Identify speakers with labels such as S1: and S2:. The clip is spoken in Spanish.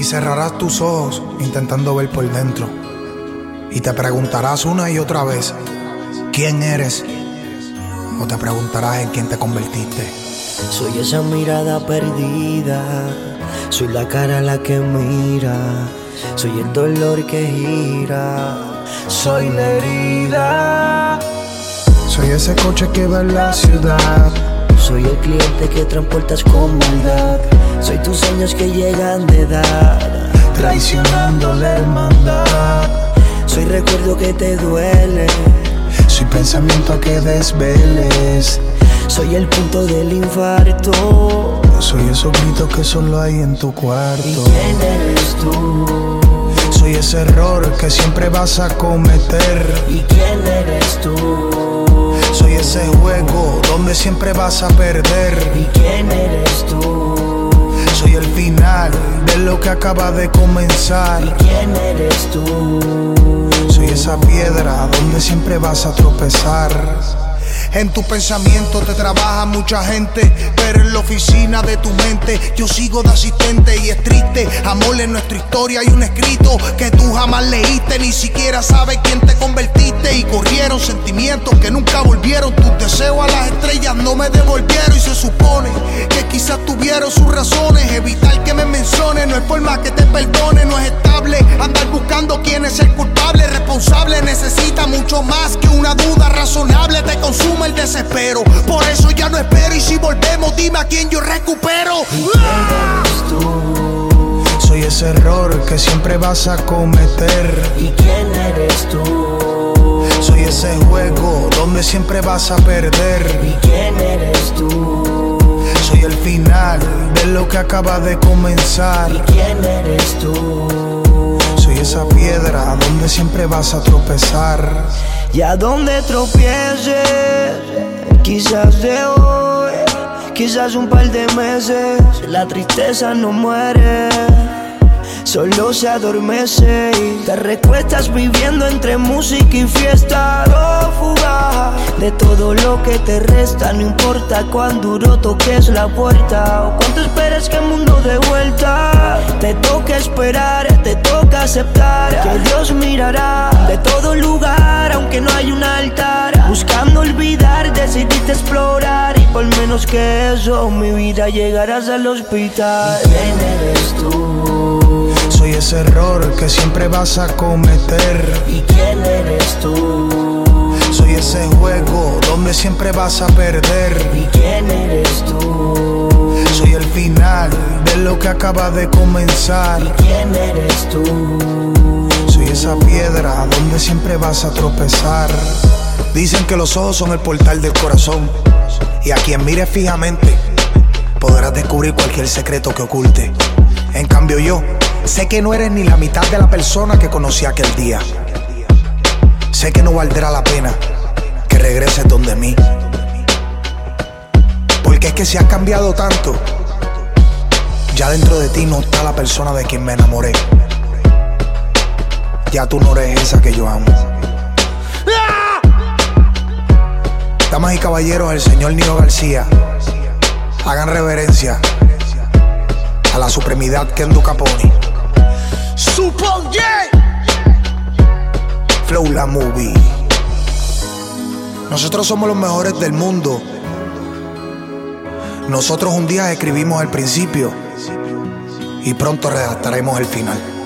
S1: Y cerrarás tus ojos intentando ver por dentro. Y te preguntarás una y otra vez, ¿quién eres? O te preguntarás en quién te convertiste.
S2: Soy esa mirada perdida, soy la cara la que mira, soy el dolor que gira, soy la herida.
S1: Soy ese coche que va en la ciudad.
S2: Soy el cliente que transportas con maldad. Soy tus sueños que llegan de edad.
S1: Traicionando la hermandad.
S2: Soy recuerdo que te duele.
S1: Soy pensamiento que desveles.
S2: Soy el punto del infarto.
S1: Soy esos gritos que solo hay en tu cuarto. ¿Y
S2: quién eres tú?
S1: Soy ese error que siempre vas a cometer.
S2: ¿Y quién eres tú?
S1: Soy ese donde siempre vas a perder.
S2: ¿Y quién eres tú?
S1: Soy el final de lo que acaba de comenzar.
S2: ¿Y quién eres tú?
S1: Soy esa piedra donde siempre vas a tropezar. En tu pensamiento te trabaja mucha gente, pero en la oficina de tu mente yo sigo de asistente y es triste. Amor en nuestra historia hay un escrito que tú jamás leíste, ni siquiera sabes quién te convertiste. Y corrieron sentimientos que nunca volvieron. Tus deseos a las estrellas no me devolvieron y se supone que quizás tuvieron sus razones. Evitar que me mencione no es forma que te perdone, no es estable. Andar buscando quién es el culpable, necesita mucho más que una duda razonable. Te consume el desespero. Por eso ya no espero. Y si volvemos, dime a quién yo recupero.
S2: tú?
S1: Soy ese error que siempre vas a cometer.
S2: ¿Y quién eres tú?
S1: Soy ese juego donde siempre vas a perder.
S2: ¿Y quién eres tú?
S1: Soy el final de lo que acaba de comenzar.
S2: ¿Y quién eres tú?
S1: Piedra donde siempre vas a tropezar.
S2: Y a donde tropieces, quizás de hoy, quizás un par de meses, la tristeza no muere. Solo se adormece y te recuestas viviendo entre música y fiesta. Oh, fuga de todo lo que te resta, no importa cuán duro toques la puerta o cuánto esperes que el mundo de vuelta. Te toca esperar, te toca aceptar que Dios mirará de todo lugar, aunque no hay un altar. Buscando olvidar, decidiste explorar y por menos que eso, mi vida llegarás al hospital. ¿Quién eres tú?
S1: Soy ese error que siempre vas a cometer.
S2: ¿Y quién eres tú?
S1: Soy ese juego donde siempre vas a perder.
S2: ¿Y quién eres tú?
S1: Soy el final de lo que acaba de comenzar.
S2: ¿Y quién eres tú?
S1: Soy esa piedra donde siempre vas a tropezar. Dicen que los ojos son el portal del corazón. Y a quien mire fijamente podrás descubrir cualquier secreto que oculte. En cambio yo sé que no eres ni la mitad de la persona que conocí aquel día. Sé que no valdrá la pena que regreses donde mí. Porque es que si has cambiado tanto, ya dentro de ti no está la persona de quien me enamoré. Ya tú no eres esa que yo amo. Damas y caballeros, el señor Nino García, hagan reverencia a la supremidad Kendo Caponi. Super J. Flow la movie. Nosotros somos los mejores del mundo. Nosotros un día escribimos el principio y pronto redactaremos el final.